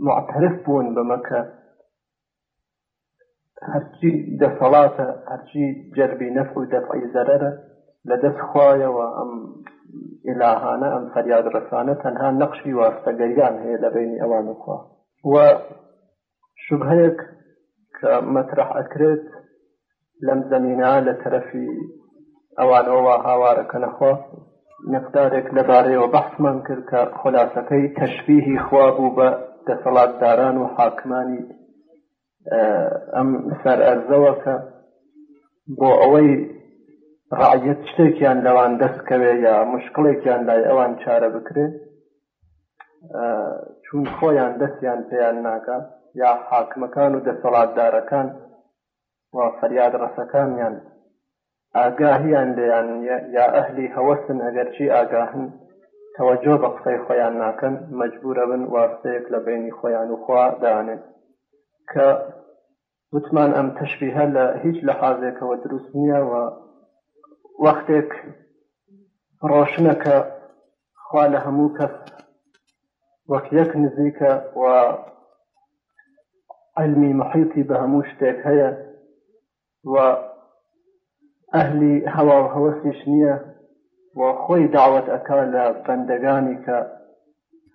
معترف بوون بەمەکە هەرچی دەسەڵاتە هەرچی جەربی نەف و دەفعی زەرەرە لە دەستخوایەوە ئەم الهانا ام فەریاد رسانه تنها نەقشی واستەگەریان هەیە لە بینی ئەوانەخوا و شبهەیەک کە مەترح ئەکرێت لەم زەمینە لە تەرەفی ئەوانەوە هاوارەکە نەخوا مقدارێک لەبارەیەوە بەحسمان کرد کە خلاصەکەی تەشبیهی خوا بوو بە دەسەڵاتداران و حاکمانی ئەم سەر ئەرزەوەکە بۆ ئەوەی ڕعەت شتێکیان لەوان دەستکەوێ یا مشکڵێکیان لای ئەوان چارە بکرێ چون خۆیان دەستیان پێیان ناکە یا حاکمەکان و دەسەڵاتدارەکان وا فەریاد ڕەسەکانیان ئاگاهیان لیان یا ئەهلی هەوەستن ئەگەرچی ئاگاهن توجه به قسەی خویان نکن مجبور بن واسطه کل بینی خویان و خوا دانن ک وتمان ام تشبیه ل هیچ لحظه ک و دروست نیا و وەختێک روشن ک خوا لە هەموو کەس نزیک و علمی محیطی به هەموو شتێک و اهلی هوا و هوسیش نیا و خۆی داوت ئەک لە بەندەگانی کە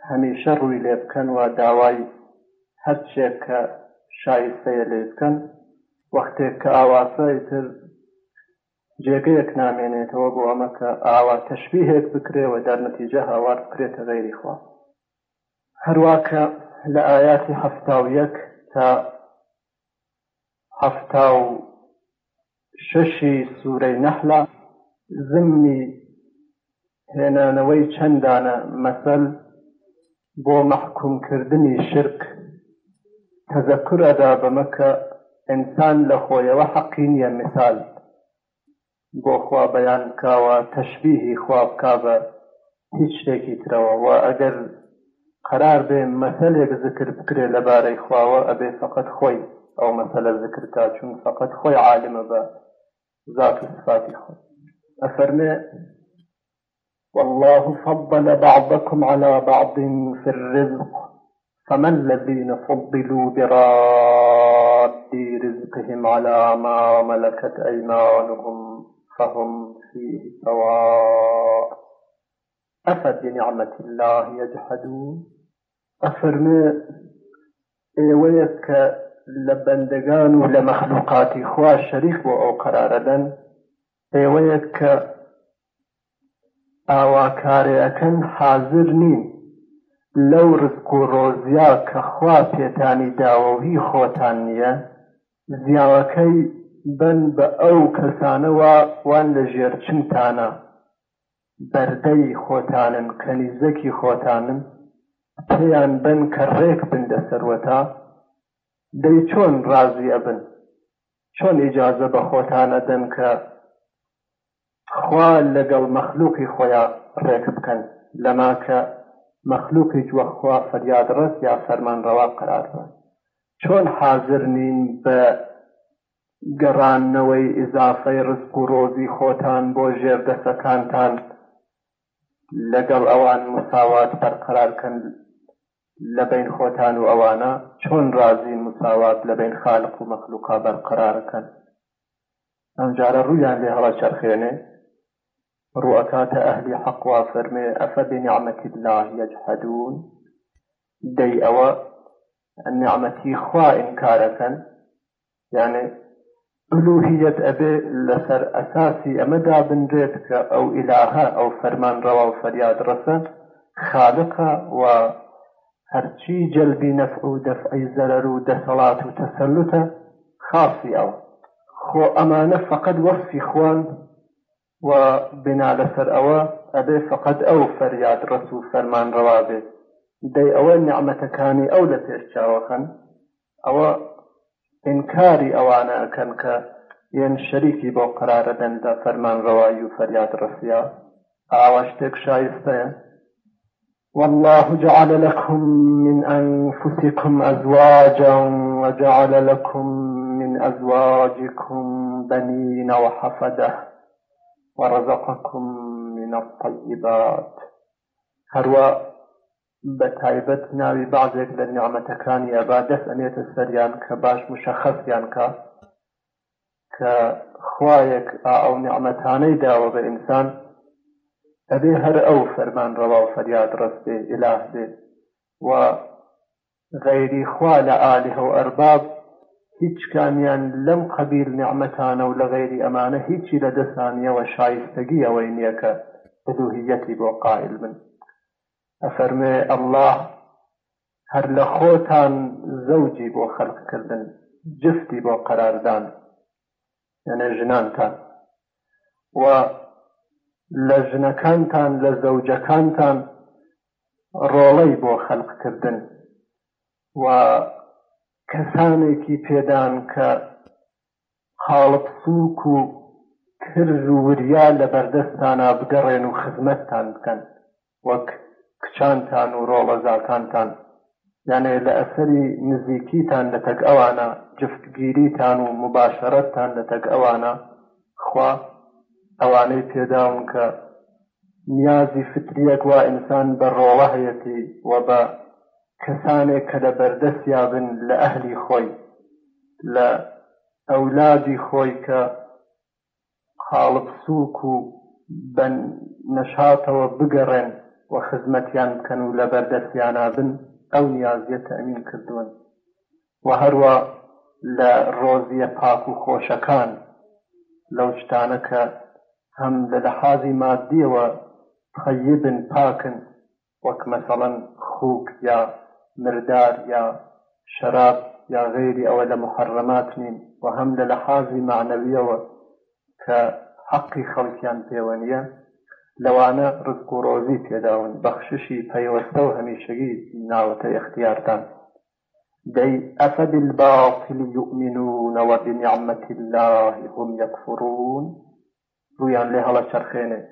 هەمیشە ڕووی لێ بکەن و داوای هەرچێک کە شایستەیە لێ بکەن وەختێک کە ئاواسای تر جێگەیەک نامێنێتەوە بۆ ئەمە کە ئاوا تەشبیهێک بکرێەوە دەرنەتیجە هاوار بکرێتە غێری خوا هەروواکە لە ئاياتی هەفتا و یەک تا هەفتا و شەشی سوورەی نەحلا زمنی هێنانەوەی چەندانە مەسەل بۆ مەحکومکردنی شرک تەزەکرەدا بەمەکە ئینسان لە خۆیەوە حەقینە مثال بۆ خوا بەیان کاوە تەشببیهی خواب کا بە هیچ شتێکی ترەوە و ئەگەر قرار بێ مەسلێک ذکر بکرێ لەبارەی خواوە ئەبێ فقط خۆی ئەو مەسلە ذکر تا چون فقط خۆی عالمە بە ذات و صفاتی خۆی ئەفەرمێ والله فضل بعضكم على بعض في الرزق فما الذين فضلوا براد رزقهم على ما ملكت أيمانهم فهم فيه سواء أفبنعمة الله يجحدون أفرمي إيويك لبندقان ولمخلوقات لمخلوقات خوا وأو بۆ ئەو ئاواکارەکەن حازر نین لەو ڕزق و ڕۆزیا کە خوا پێتانی داوەوی خۆتان نییە زیاوەکەی بن بە ئەو کەسانەوە وان لە ژێرچنتانە بەردەی خۆتانن کەنیزەکی خۆتانن پێیان بن کە ڕێک بن دەسەروەتا دەی چۆن ڕازی ئەبن چۆن ئیجازە بە خۆتانە دەن کە خوا لەگەڵ مەخلوقی خۆیان ڕێک بکەن لەما کە مەخلوقی وەخوا فەریادڕست یا فەرمانڕەوا قرار بن چۆن حاضر نین بە گەڕانەوەی ئزافەی ڕزق و ڕۆزی خۆتان بۆ ژێردەسەکانتان لەگەڵ ئەوان مساوات بەرقرارکەن لە بین خۆتان و ئەوانە چۆن رازی مساوات لە بین خالق و مەخلوقا بەرقرارەکەن ئەمجارە ڕوویان لێ هەڵە چرخێنێ رؤكات اهل حق وفرمي أفبنعمة الله يجحدون دي أوى النعمة خوا إنكارة يعني ألوهية أبي لسر أساسي أمدا بن ريتك أو إلها أو فرمان روا وفرياد رسا خالقة و هرشي جلبی نفع و دەفعی زەرەر و خاصي و خو خاصی فقد وفي فقط خوان و بنا لەسەر ئەوە ئەبێ فقط او فەریاد رسول فرمان فەرمان ڕەوا دي دەی ئەوە كاني ئەو لە پێشچاوەخەن ئەوە ئینکاری ئەوانە ئەکەن کە یەن شەریکی بۆ قرارە دەندە فەرمان ڕەوایی و فەریاد ڕسییا ئاوە والله جعل لكم من أنفسكم أزواجا وجعل لكم من أزواجكم بنين وحفده ورزقكم من الطيبات هروا بتايبتنا تایبەت ناوی بازێک كان يا ئەبا أن ئەنێتە سەریان کە باش مشەخەفیان کا کە خوایەک ئەو نیعممەتانەی داوە بە ئینسان ئەبێ هەر ئەو فەرمان ڕەوا و فەریاد ڕستێ ئلاس بێت هیچ کامیان لەم قەبیر نعممەتانە و لە غێری ئەمانە هیچی لە دەسانیەوە شایستگی ئەوەی نییەکە بدوهیەتی بۆ قائل من ئەفەرمێ ئەله هەر لە خۆتان زەوجی بۆ خەلقکردن جفتی بۆ قەراردان یەنە ژنانتان و لە ژنەکانتان لە زەوجەکانتان ڕۆڵەی بۆ خەلقکردن و کەسانێکی پێدان کە خاڵب سووک و کرژ و وریا لە بەردەستانە بگەڕێن و خزمەتتان بکەن وەک کچانتان و ڕۆڵەزاکانتان یانێ لە ئەسەری نزیکیتان لە تەک ئەوانە جفتگیریتان و مباشرەتتان لە تەک ئەوانە خوا ئەوانەی پێداون کە نیازی فتریەک وا ئینسان بە ڕۆڵە هەیەتی و بە کەسانێک کە لە بەردەستیابن لە ئەهلی خۆی لە ئەولادی خۆی کە خاڵب سووک و بەن نەشاتەوە بگەڕێن و خزمەتیان بکەن و لە بەردەستیانابن ئەو نیازیە تەمین کردوون و هەروە لە ڕۆزیە پاک و خۆشەکان لەو شتانە کە هەم لە لەحازی مادیەوە خەیبن پاکن وەک مەسەڵەن خوک یا مردار یا شراب یا غیری أو لە محەرەمات نین و هەم لە لە حازی معنەویەوە رزق حەقی خەڵکیان پێوەنیە لەوانە ڕزک و ڕۆزی پێداون بەخششی پەیوەستە و هەمیشەگی ناوەتە اختیارتان دەی ئەفەبیل باڵپیل یؤمنونەوە بنیعممەتی اللهی هم یەکفرون ڕویان لێ هەڵە چرخێنێت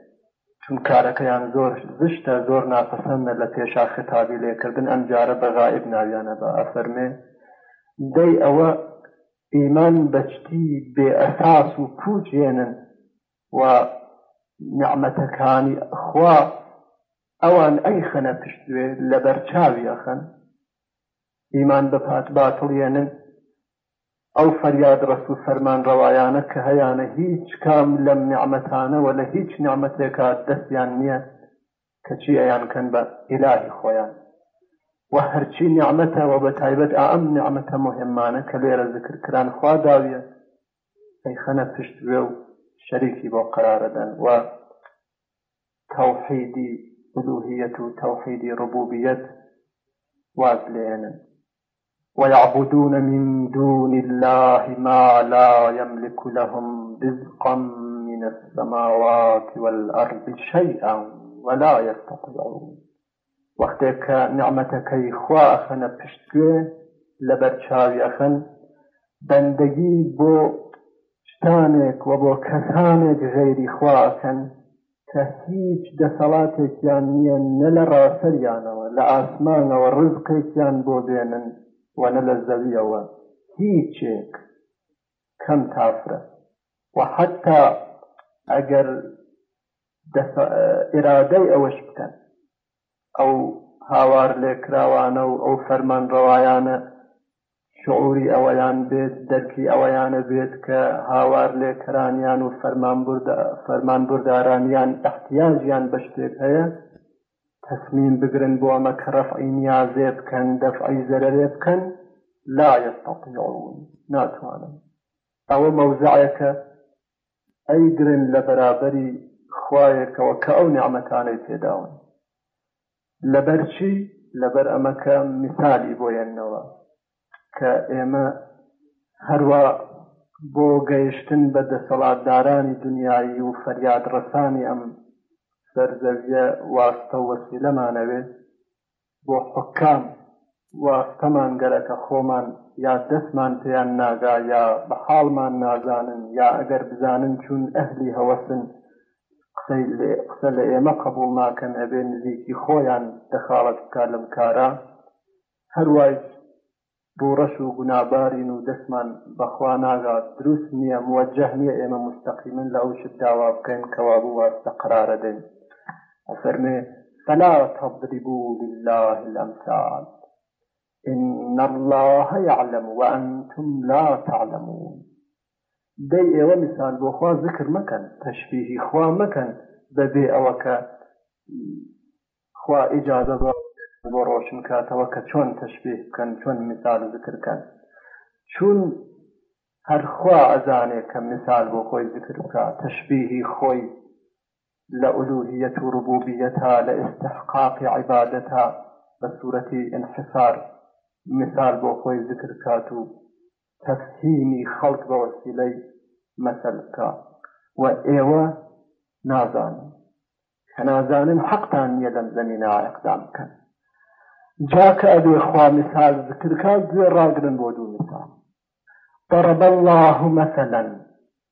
چون کارەکەیان زۆر زشتە زۆر ناپەسەندە لە پێشا خێتابی لێکردن ئەم جارە بەغائب ناویانە بە ئەفەرمێ دەی ئەوە ئیمان بەچتی بێ ئەساس و پوچێنن و نعمەتەکانی خوا ئەوان ئەی خەنە پشتوێ لەبەر چاوی ئەخەن ئیمان بە پات باتڵێنن ئەو فەریاد ڕست و فەرمان ڕەوایانە کە هەیانە هیچ کام لەم نعممەتانەوە لە هیچ نعممەتێکا دەستیان نییە کەچی ئەیان کەن بە ئیلاهی خۆیان وە هەرچی نعممەتەوە بە تایبەت ئەم نعممەتە مهمانە کە لێرە ذکرکران خوا داویە ئەی خەنە پشتێ و شەریکی بۆ قرارەدەن و تەوحیدی ئلوهیەت و تەوحیدی ڕبوبیەت واز لێنن ويعبدون من دون الله ما لا يملك لهم رزقا من السماوات والأرض شيئا ولا يستطيعون وقتك نعمتك إخوة أخنا بشتك لبرشاوي أخن بندقي بو شتانك وبو كسانك غير إخوة أخن كهيج دسلاتك يعني نلا سريانا يعني لأسمان ورزقك يعني بو بينن وەنە لە زەویەوە هیچێک کەم کافرە و حتا ئەگەر ئێرادەی ئەوەش بکەن ئەو هاوار لێکراوانە و ئەو فەرمان ڕەوایانە شعوری ئەوەیان بێت دەرکی ئەوەیانە بێت کە هاوار لێکرانیان و فەرمان بردارانیان احتیاجیان بە شتێک هەیە تەسمین بگرن بۆ ئەمە کە ڕەفعی نیازێ بکەن دەفعی زەرەرێ بکەن لا یستطیعون ناتوانن ئەوە مەوزعەکە ئەیگرن لە بەرابەری خوایەکەوە کە ئەو نیعمەتانەی پێداون لەبەر چی لەبەر ئەمەکە مثالی بۆیەنەوە کە ئێمە هەروە بۆ گەیشتن بە دەسەڵاتدارانی دنیایی و فەریاد ڕەسانی ئەم سەرزەویە واستە وەسیلەمانەوێت بۆ حکام واستەمان گەرەکە خۆمان یا دەستمان پێیان ناگا یا بە حاڵمان نازانن یا ئەگەر بزانن چون ئەهلی هەوەسن قسە لە ئێمە قبول ناکەن ئەبێ نزیکی خۆیان دەخاڵەت بکار لەم کارە هەروای ڕەش و گونابارین و دەستمان بەخوا ناگات دروست نییە موەجههنیە ئێمە مستەقیمن لە ئەو شت داوا بکەین کەوا بوو واستە قرارە دێن وفرمي فلا تضربوا لله الأمثال إن الله يعلم وأنتم لا تعلمون دي ومثال إيوة مثال بخوا ذكر مكان تشبيه خوا مكان ببيع وكا خوا اجازه بۆ ڕۆشن کاتەوە شون چۆن كان شون چۆن مثال ذکرکەن چون هەرخوا ازانه کە مثال بۆ خۆی ذکر بکە تەشبیهی خۆی لألوهية ربوبيتها لإستحقاق عبادتها بصورة انحصار مثال بوخوي ذكر كاتو تفهيمي خلق بوسيلي خەڵک بە وەسیلەی مەسەلکە و ئێوە نازانن کە نازانن حەقتان نیە لەم زەمینە ئەقدام مثال ذكر كاتو راقل بودو مثال ضرب الله مثلا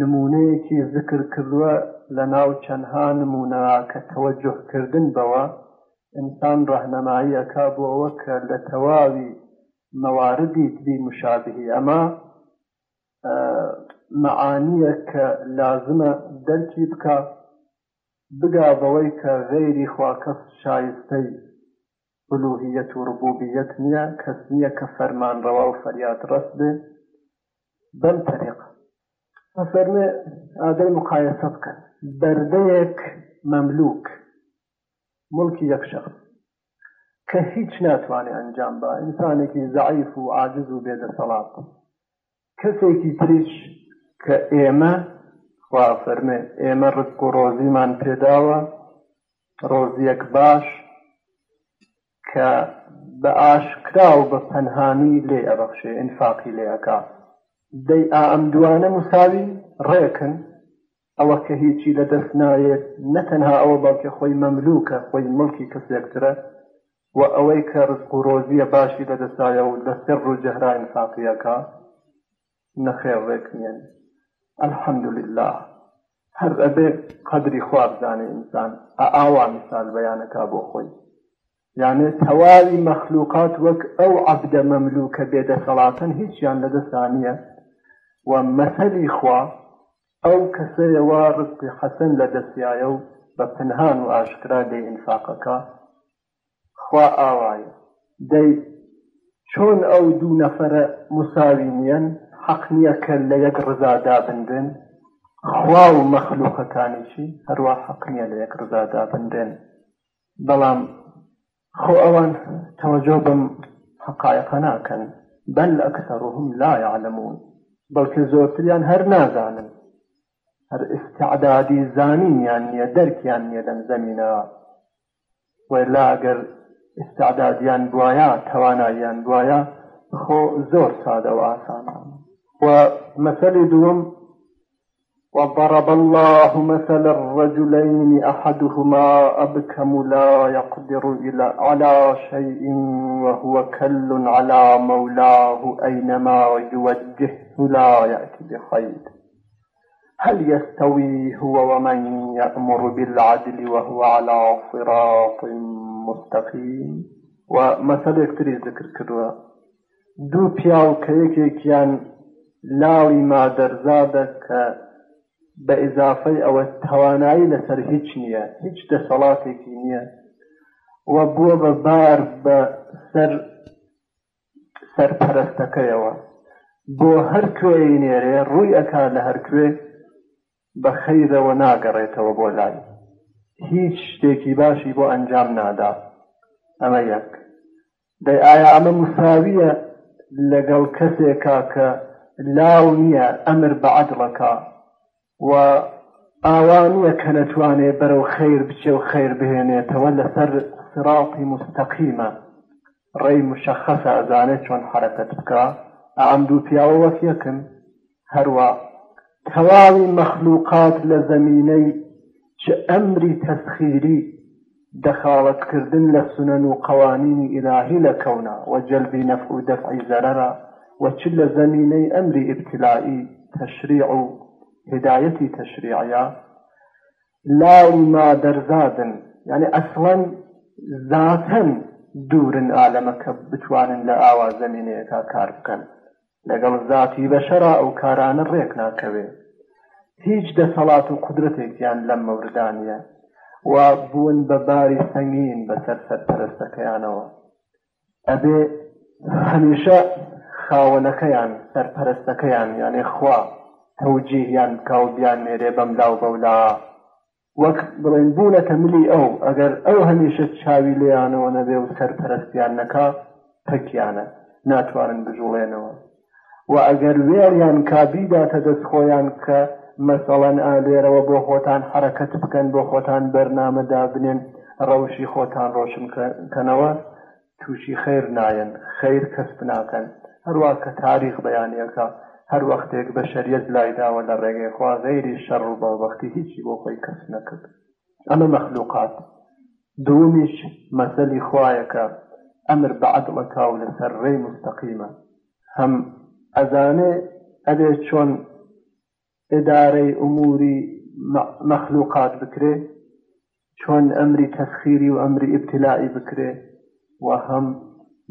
نمونەیەکی زکر کردووە لە ناو چەندها نمونە کە تەوەجهکردن بەوە ئینسان ڕەهنەمایی ئەکا بۆەوە کە لە تەواوی مەواردی تری مشابهی ئەمە معانیە کە لازمە دەرکی بکە بگاوەوەی کە غێری خواکەس شایستەی بلوهیەت و ڕبوبیەت نییە کەس نییە کە فەرمانڕەوا و فەریات ڕست بێ بەم تەریقە فەرمێ ئادەی مقایسە بکەن بەردەیەک مەملوک ملکی یەک شخص کە هیچ ناتوانێت ئەنجام بە ئینسانێکی زعیف و عاجز و بێدەسەڵات کەسێکی تریش کە ئێمە خوا فەرمێ ئێمە ڕزک و ڕۆزیمان پێداوە ڕۆزیەک باش کە بە ئاشکرا و بە پەنهانی لێ ئەبەخشێ ئینفاقی لێ ئەکات دەی ئا ئەم دوانە مساوی ڕێکن ئەوە کە هیچی لە دەست نایێت نەتەنها ئەوە باکە خۆی مەملوکە خۆی ملکی کەسێکترە و ئەوەی کە ڕزق و ڕۆزیە باشی لە دەستایە و لەسەر ڕووجەهرا انفاقیەکە نەخێر ڕێکنێن الحەمد لله هەر ئەبێ قەدری خوابزانێ ئینسان ئاوا مثال بەیانەکە بۆ خۆی یانێ تەواوی مەخلوقات وەک ئەو عەبدە مەملوکە بێدەسەڵاتەن هیچیان لەدەستانە و مەسەلی خوا ئەو کەسەوە ڕزقی حەسەن لە دەستیایە و بە پنهان و ئاشکرا دێ ئینفاقەکە خوا ئاوایە دەی چۆن ئەو دوو نەفرە مساوینیەن حەق نییە کە لە یەک ڕزادا بندن خوا و مەخلوقەکانیشی هەروە حەق نییە لە یەک ڕزادا بندن بەڵام خۆ ئەوان تەوەجۆ بم حقایەکە ناکەن بەل ئەکسەڕهم لا يعلمون بەڵکە زۆرتریان هەر نازانن هەر ئستعدادی زانینیان نییە دەرکیان نییە لەم زەمینەوە وێلاگەر ئستعدادیان بواە تواناییان بواە خۆ زۆر سادە و ئاسانە و مەسەلی دووەم وضرب الله مثل الرجلين أحدهما أبكم لا يقدر إلى على شيء وهو كل على مولاه أينما يوجهه لا يأتي بخير هل يستوي هو ومن يأمر بالعدل وهو على صراط مستقيم ومثل يكتري ذكر كدوى دوبيا وكيكيكيان لاوي ما درزادك بە ئیزافەی ئەوە تەوانایی لەسەر هیچ نییە هیچ دەسەڵاتێکی نییە وە بووە بە بار بە سەر سەرپەرستەکەیەوە بۆ هەر کوێی نێرێ ڕووی ئەک لە هەرکوێ بە خەیرەوە ناگەڕێتەوە بۆ لای هیچ شتێکی باشی بۆ ئەنجام نادا ئەمە یەک دەی ئایا ئەمە مساویە لەگەڵ کەسێکا کە لاو نییە ئەمر بە عدڵەکە و ئاوانە کە بر و خیر بچه و خەیر بهێنێتەوە لەسەر سراتی مستەقیمە ڕێی مشەخەسە ئەزانێت چۆن حرەکەت بکە ئەم دوو پیاوە وەک یەکن هەروە تەواوی مەخلووقات لە زەمینەی چ ئەمری تەسخیری دەخاوەتکردن لە سنەن و قوانینی ئیلاهی لە و وە جەلبی و دەفعی زەرەرە وە چ لە زەمینەی ئەمری ئبتلاایی هدایەتی تەشریعە لاوی مادەرزادن یعنی ئەسڵەن زاتەن دوورن ئالەمەکە بتوانن لە ئاوا زمینەیەەکە کار بکەن لەگەڵ زاتی بەشەرا ئەو کارانە ڕێک ناکەوێ هیچ دەسەڵات و قدرەتێکیان لەم مەوردانە و بوون بە باری سەنگین بەسەر سەرپەرستەکەیانەوە ئەبێ هەمیشە خاوەنەکەیان سەرپەرستەکەیان یانێ خوا هەوجیهیان کاڵبیان مێرێ بەم لاو بەولا وەک بڵێنبوونەکە ملی ئەو ئەگەر ئەو هەمیشە چاوی لێیانەوە نەبێ و سەرپەرستیان نەکا تەکیانە ناتوانن بژوڵێنەوە و ئەگەر وێریان کابیداتە دەستخۆیان کە مەسەڵەن ئالێرەوە بۆ خۆتان حرەکەت بکەن بۆ خۆتان بەرنامەدا بنێن ڕەوشی خۆتان ڕۆشنکەنەوە تووشی خیر نایەن خیر کەس بناکەن هەروە کە تاریخ بەیانەکە هەر وەختێک بە شەریت لایداوە لە ڕێگەی خوا غەیری شەڕ و بەڵبختی هیچی بۆ خۆی کەس نەکرد اما مخلوقات دومیش مەسەلی خوایەکە ئەمر امر بعد و لەسەر ڕێی مستەقیمە هەم ئەزانێ ئەبێ چون اداره ئوموری مخلوقات بکرێ چون ئەمری تسخیری و ئەمری ئبتلاعی بکرێ و هەم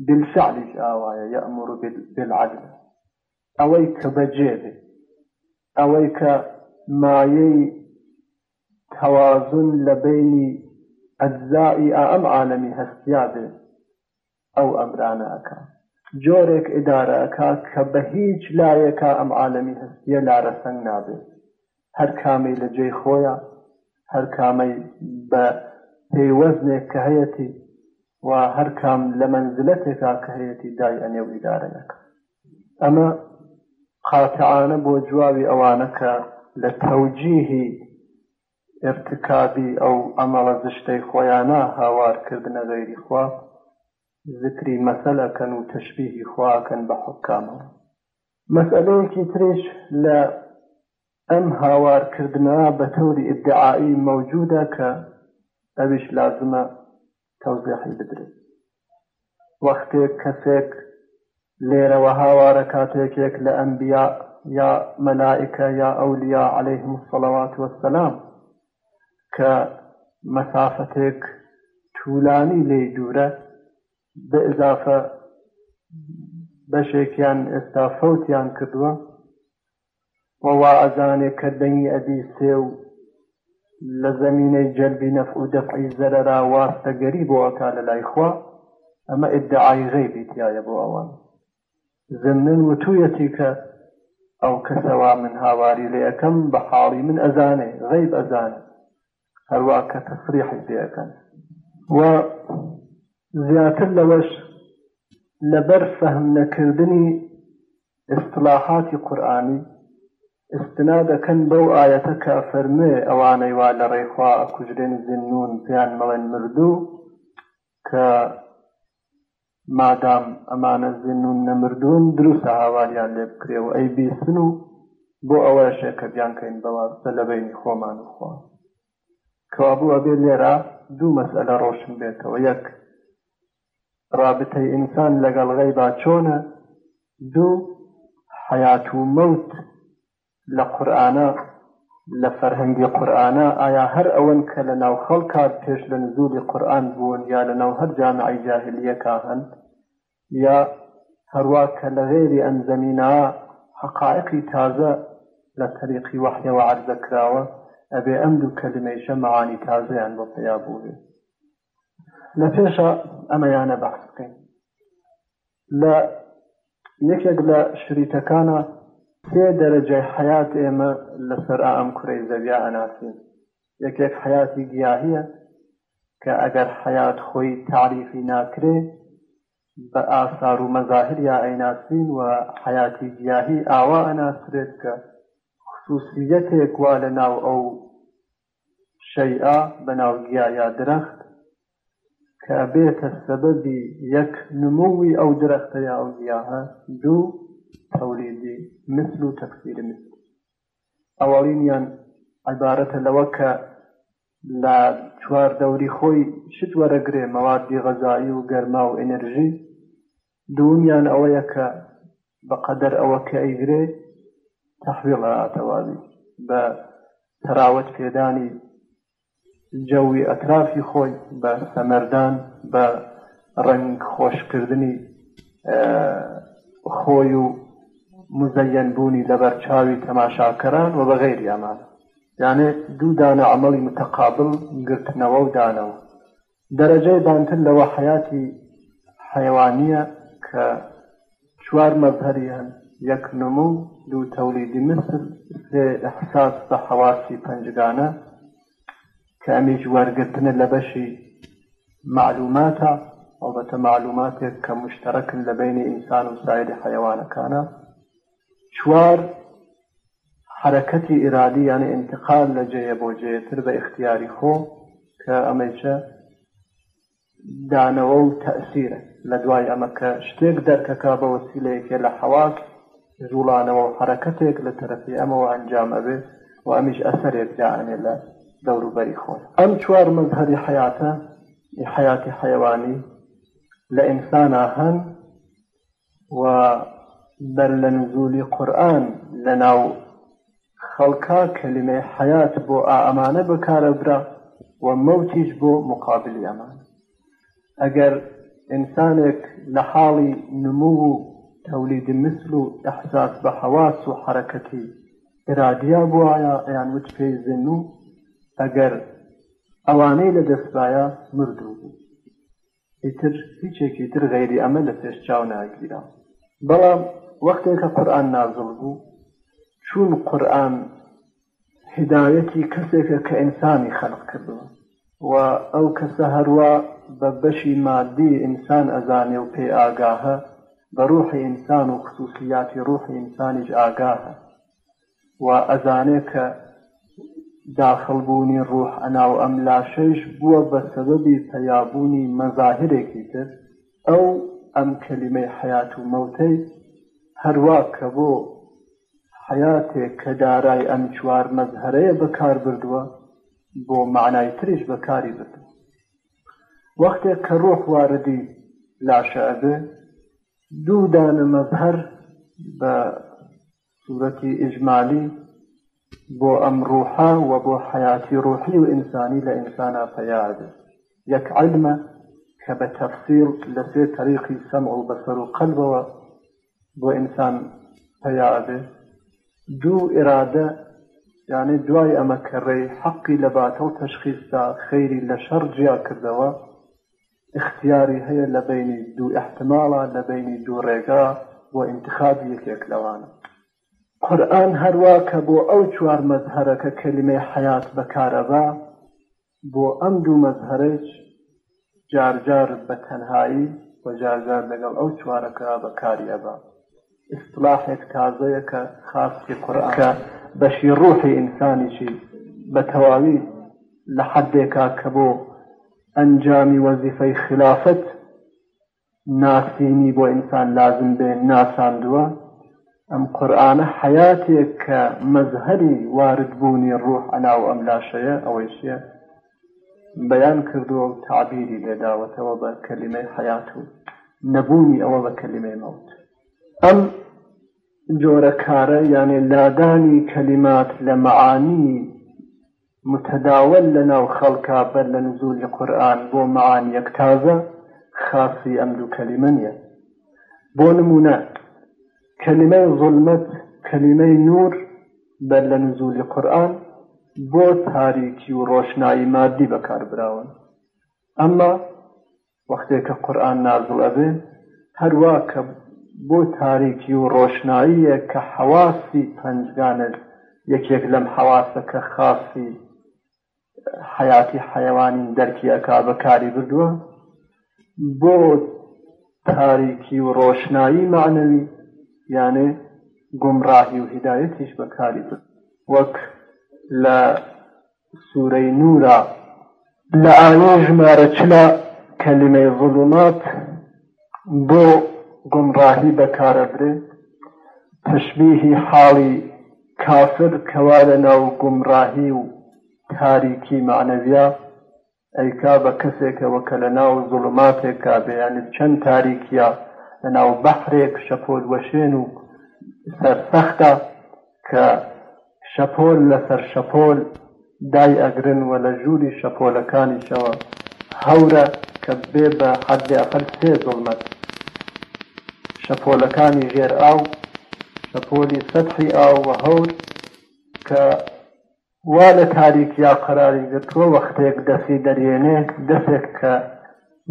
بالفعلش ئاوایە یەمر بالعدل ئەوەی کە بەجێبێ ئەوەی کە مایەی تەوازن لە بینی ئەجزایی ئەم عاالەمی هەستیا بێ ئەو ئەمرانەکە جۆرێک ئیدارەکە کە بە هیچ لایەکە ئەم عاالەمی هەستیە لارەسەنگ نابێت هەر کامەی لە جێی خۆیە هەر کامەی بە پێیوەزنێک کە هەیەتی و هەر کام لە منزلەتێکا کە هەیەتی دای ئەنێو ئیدارەکە ئەمە قاتعانە بۆ جوابی ئەوانەکە لە تەوجیهی ارتکابی ئەو ئەمەڵە زشتەی خۆیانە هاوارکردنە غیری خوا ذکری مەسەلەکەن و تشبیهی خواکەن بە حکامەوە مەسئلەیەکی ترش لە ئەم هاوارکردنا بە تەوری ئدعایی مەوجودە کە ئەویش لازمە تەوزیحی بدرێت وەختێک کەسێک لێرەوە هاوارە کاتێکێک لە ئەمبیا یا مەلائکە یا ئەولیا عليهلەیهم سەڵەوات وەسەلام کە مەسافەتێک توولانی لێ دوورە بە ئضافە بەشێکیان ئێستا فەوتیان کردووە وەوا ئەزانێ کە دەنگی ئەدی سێ و لە زمینەی جەلبی نەف و دەفعی زەرەرا واستەگەری بۆ ئەکا لە لایخوا ئەمە ئدعای غەیبی تایە بۆ ئەوان زمنن وتویەتی کە ئەو کەسەوا من هاواری لە یەکەم بە حاڵی من ئەزانێ غەیب ئەزانێ هەروە کە تەفریحی پێەکەن و زیاتر لەوەش لەبەر فەهم نەکردنی ئاصطلاحاتی قورآانی استنا دەکەن بەو ئاەتە کە فەرمێ ئەوانەی وا لە ڕێخوا کوژرێن زنون پێیان مەڵێن مردوو کە مادام ئەمانە زین و نەمردوون دروستە هاواریان لێ بکرێ و ئەی بیسن و بۆ ئەوە شێکە بیانکەین بەواستە لەبینی خۆمان و خۆ کەوابووە بێ لێرە دوو مەسئلە ڕۆشن بێتەوە یەک رابطەی ئینسان لەگەڵ غەیبا چۆنە دوو حیات و مەوت لە قورآانە لە فەرهەنگی قورآە ئایا هەر ئەوەن کە لە ناو خەڵکات پێش لە نزولی قورآن بوون یا لە ناو هەر جامعی جاهلیەکە هەن یا هەروە کە لە غێری ئەم زەمینا حقائقی تازە لە طریقی وحیەوە عرزەکراوە ئەبێ ئەم دوو کەلمەیشە معانی تازەیان بۆ پیا بووێ لە پێشە ئەمەیانە بەخ بکەین لە یەکێک لە شریتەکانە سێ دەرەجە حیات ئێمە لەسەر ئەم کوڕی زەویا هەناسین یەکێک حیاتی گیاهیە کە ئەگەر حیات خۆی تعریفی ناکرێ بە ئاسار و مەزاهر یا ئەیناسین و حیاتی گیاهی ئاوا ئەناسرێت کە خصوصیەتێک وا لە ناو ئەو شەیئا بە ناوگیایا درەخت کە بێتە سەبەبی یەک نمووی ئەو درەختە یا ئەو گیاهە دوو تەورێدێ مثل و تەفسیرە مثل ئەوەڵینیان عیبارەتە لەوە کە لە چوار دەوری خۆی شت وەرەگرێ مەوادی غەزایی و گەرما و ئەنەرژی دومیان ئەوەیە کە بەقەدەر ئەوە کە ئەیگرێ تەحویڵاتەوازی بە تەراوت پێدانی جەوی ئەترافی خۆی بە سەمەردان بە ڕنگ خۆشکردنی خۆی و مزەن بوونی لەبەر چاوی تەماشاکەران و بەغیر یامانە یانێ دوو دانە عملی متەقابل گرتنەوە و دانەوە دەرەجەی دانتر لەوە حیاتی حیوانیە کە چوار مەبهریان یەک نمو دوو تەولیدی مثل سێ ئەحساس بە حەواسی پەنجگانە کە ئەمیش وەرگرتنە لە بەشی معلوماتە ئەڵبەتە معلوماتێک کە مشتەرەکن لە بینی ئینسان و سایری حەیوانەکانە شوار حرەکەتی إرادي يعني انتقال لجيه جێە بۆ جێتر بە اختیاری خۆ کە ئەمەیچە دانەوە و تەسیرە لە دوای ئەمە کە شتێک دەرکەکە بە وسیلەیەکێ لە حەواک زوڵانەوە حرەکەتێک لە تەرەفی ئەمەوە ئەنجامەبێ و ئەمیش ئەسەرێک داانێ لە دەوروبەری خۆن ئەم چوار و بەر لە نزولی قورآن لە ناو خەڵکا کەلمێ حیات بۆ ئامانە بەکارەبرا و مەوتیش بۆ مقابلی ئەمان ئەگەر ئینسانێک لە حاڵی نمو و تەولید مثل و ئەحساس بە حواس و حرەکەتی ئرادیا بووایە ئەیان وچ پێی زن و ئەگەر ئەوانەی لە دەستبایە مردوو بوو ئیتر هیچێکی تر غەیری ئەمە لە پێش چاو ناگیرا بەڵام وەختێک کە قورآن نازڵ بوو چون قورآن هدایەتی کەسێکە کە ئینسانی خەلق کردووە و ئەو کەسە هەروە بە بەشی مادی ئینسان ئەزانێ و پێ ئاگاهە بە ڕوحی ئینسان و خصوصیاتی ڕوحی ئینسانیش ئاگاهە و ئەزانێ کە داخلبوونی ڕوح ئەناو ئەم لاشەش بووە بە سەبەبی پەیابوونی مەزاهرێکی تر ئەو ئەم کللیمەی حیات و مەوتەی هەروە کە بۆ حیاتێک کە دارای ئەم چوار مەزهرەیە بەکار بردووە بۆ معنای تریش بەکاری برد وەختێک کە ڕۆح واردی لاشەبێ دوو دانە مەزهر بە سوورەتی ئیژمالی بۆ ئەم ڕوحا و بۆ حیاتی ڕۆحی و ئینسانی لە ئینسانە پەیادە یەک علمە کە بە تەفسیل لە سێ تەریقی سەمع و بەسەر و قەلبەوە بۆ ئینسان پەیاێ دوو ئێرادە یانێ دوای ئەمە کەڕێی حەقی لە باتەڵ تەشخیصدا خەیری لە شەڕ جیا کردەوە اختیاری هەیە لە بینی دوو احتماڵە لە بینی دوو ڕێگا بۆ انتخابی یەکێک لەوانە قورآن هەروە کە بۆ ئەو چوار مەزهرەکە کللیمەی حیات بەکارەبا بۆ ئەم دوو مەزهرەج جارجار بە تەنهایی وەجارجار لەگەڵ ئەو چوارەکە بەکاریەبا اصطلاحێک تازەیە کە خاصی قورکە بەشی ڕوحی ئینسانیشی بە تەواوی لە حدێکا کە بۆ ئەنجامی وەزیفەی خلافت ناسینی بۆ ئینسان لازم بێ ناساندووە ئەم قورآانە حياتێک کە مەزهری واردبوونی ڕوح ئەناو ئەم لاشەیە ئەوەیشە بەیان کردووە تعبیری لێداوەتەوە بە کەلیمەی حیات و نەبوونی ئەوە بە کەلیمەی مەوت ئەم جۆرە کارە یانێ لادانی کەلیمات لە معانی متداول لە ناو خەڵکا بەر لە نزول لە قورآن بۆ معان یەکتازە خاصی ئەم دوو کەلیمەنیە بۆ نمونە کەلیمەی زڵمت کەلیمەی نور بەر لە نزول لە قورآن بۆ تاریکی و ڕۆشنایی مادی بەکار براون ئەمما وەختێک کە قورآن نازڵ ئەبێ هەروە کە بۆ تاریکی و ڕۆشناییە کە حەواسی پەنجگانت یەکێک لەم حەواسەکە خاصی حیاتی حەیوانی دەرکیەکە بەکاری بردووە بۆ تاریکی و ڕۆشنایی معنەوی یانێ گمڕاهی و هدایەتیش بەکاری برد وەک لە سوورەی نورا لە ئاێ ژمارە چلا کەلیمەی ظلمات بۆ گمڕاهی بەکارەبرێ تشبیهی حاڵی کافر کەوا لە ناو گمڕاهی و تاریکی معنەویا ئەیکا بە کەسێکەوە کە لە ناو زڵماتێکا بەیان چەند تاریکیە لە ناو بەحرێک شەپۆل وەشێن و سەرسەختە کە شەپۆل لەسەر شەپۆل دای ئەگرن و لە ژووری شەپۆلەکانیشەوە هەورە کە بێ بە حەدی ئەقل سێ زڵمەت شەپۆلەکانی ژێر او شپولی سەتحی او و هەور کە وال تاریک یا قراری وقت یک گرتووە وەختێک دەسی دەریێنێ دەسێک کە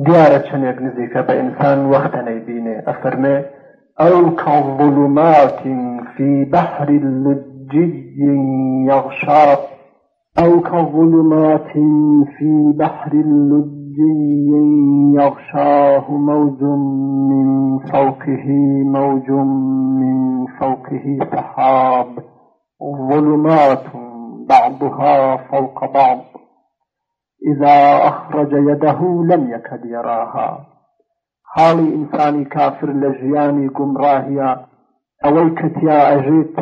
دیارە چنێک نزیکە بە ئینسان وەختە نەیبینێ ئەفەرمێ او کەڵظلوماتین فی بحر لجی یەغشا أو كظلمات في بحر اللج جي يغشاه موج من فوقه موج من فوقه سحاب ظلمات بعضها فوق بعض إذا أخرج يده لم يكد يراها حاڵی إنساني كافر لە قمراهيا گومڕاهە يا أجيت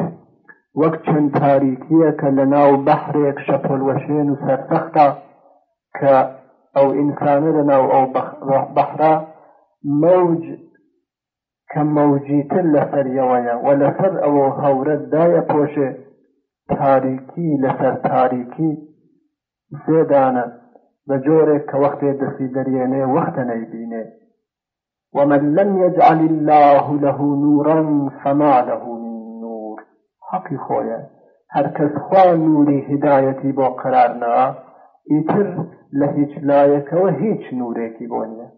وقت تاريكيك لناو تاریکیە کە وشين ناو او انسانه لناو او بحرا موج كموجي تل لسر يويا ولسر او هورد دايا بوشه تاريكي لسر تاريكي زيدانا بجورك كوقت دسي دريانه وقت نيبينه ومن لم يجعل الله له نورا فما له من نور حقي خويا هركز کس خوا نوری هدایتی با قرار ئیتر لە هیچ لایەکەوە هیچ نورێکی بۆ نیە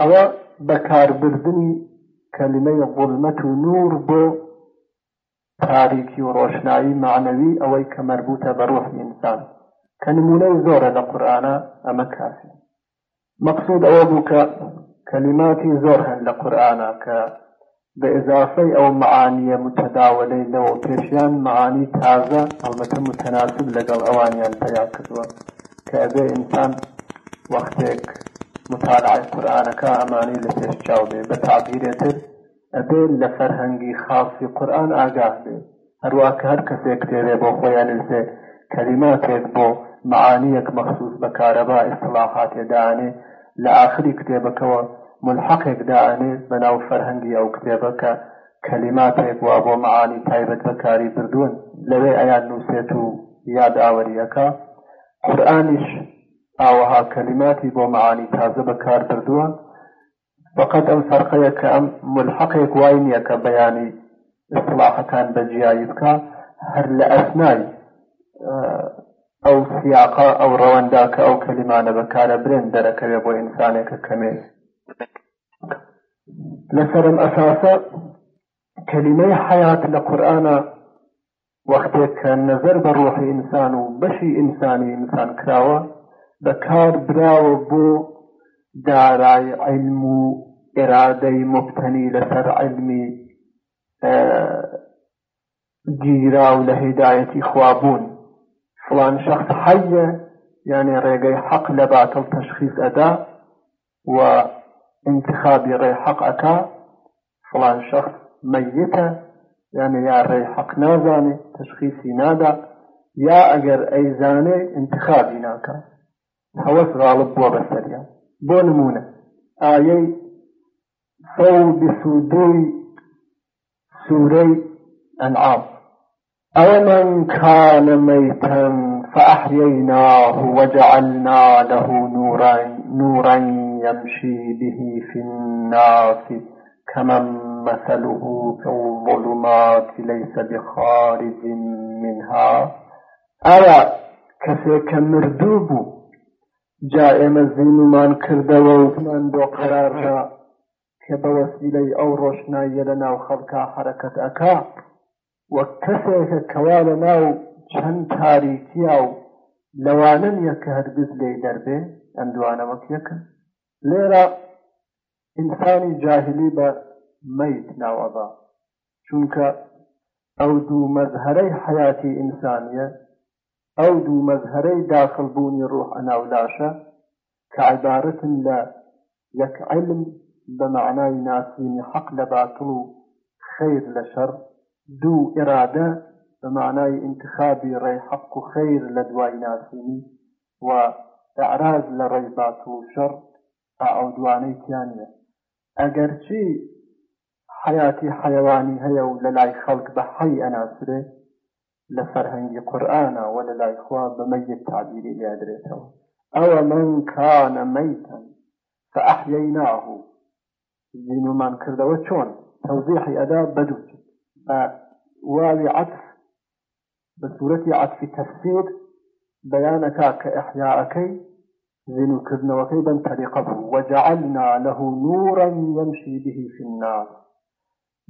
ئەوە بەکاربردنی کەلیمەی غڵمەت و نور بۆ تاریکی و ڕۆشنایی معنەوی ئەوەی کە مەربوتە بەڕۆحی ئینسان کە نمونەی زۆرە لە قورآانە ئەمە کافی مەقصود ئەوە بوو کە کەلیماتی زۆر هەن لە قورآانە کە بە ئزافەی ئەو معانیە متەداولەی لەوە پێشیان معانی تازە ئەڵمەتە متەناسب لەگەڵ ئەوانیان پیا کردووە کەبێ ئینسان وەختێک مطالعه قورآنەکە ئەمانی لە پێش چاو بێ بە تابیرێتر ئەبێ لە فەرهەنگی خاصی قورآن ئاگاه بێ هەروواکە هەر کەسێک تێرێ بۆ خۆیان لێ کەلیماتێک بۆ معانیەک مەخصوص بە کارەبا ئیسلاحاتێدانێ لە آخری کتێبەکەەوە ملحقێک داانێ بەناو فەرهەنگی ئەو کتێبەکە کەلیماتێک وا بۆ معانی تایبەت بەکاری بردوون لەوێ ئەیان نووسێت و یاداوەریەکە قورآانیش ئاوەها کەلیماتی بۆ معانی تازە بەکار بردووە فقط ئەم فەرقەیە کە ئەم ملحقێک وای نییە کە بەیانی اصلاحەکان بەجیایی بکە هەر لە ئەسنای ئەو سیاقا ئەو ڕەوەندا کە ئەو کەلیمانە بەکارە برێن دەرەکەوێ بۆ ئینسانێکە کەمێ لەسەرم ئەساسە کەلیمەی حیات لە قورآە وقتك نظر بروح انسان وبشي ئینسان انسان كراوه بكار براو بو بەکار علم اراده مبتني لسر اه، و جيرا لهداية خوابون فلان شخص حي يعني ريقي حق لە تشخيص أداء وانتخاب و انتخابی ڕێ فلان شخص ميته يعني يا ري حق نازاني تشخيصي نادا يا یا ئەگەر ئەیزانێ انتخابی ناکە هەوەس غاڵب بووە بەسەریان بۆ نمونە ئایەی سە بسودوی سوورەی ئەنعام أَمَنْ كَانَ مَيْتًا فَأَحْيَيْنَاهُ وَجَعَلْنَا لَهُ نُورًا نُورًا يَمْشِي بِهِ فِي النَّاسِ كَمَنْ ومثله كالظلمات ليس بخارج منها ئایا کەسێکە مردوو بوو جا ئێمە زیینمان کردەوە وتمان بۆ قەراردا کە بەوەسیلەی ئەو ڕۆشنایە لە ناو خەڵکە حرەکەت ئەک وەک کەسێکە کەوا لە ناو چەند تاریکیا و لەوانن یەکە هەرگز لێ دەربێ ئەم دوانەوەک یەکە لێرە ئینسانی جاهلی بە مەیت شنك او دو مظهري حياتي انسانية او دو مظهري داخل بوني روح انا ولاشا كعبارة لا یەک علم بمعنى ناسين حق لباطل خير لشر دو إرادة بمعنى انتخاب ري حق خير لدواء انتخابی و خەیر لە دوای شر و تعراز لە حياتي حيواني هيا و لە بحي أنا بە حەی ئەناسرێ لە فەرهەنگی قورآانە و لە أو من كان ميتا فأحييناه ئەوە من كرده مەیتەن فەحیەیناه أداء کردەوە چۆن عطف بصورة عطف تفسير سوورەتی عطفی تەفسیر بەیانەکا کە ئەحیاەکەی وجعلنا له نورا يمشي به في الناس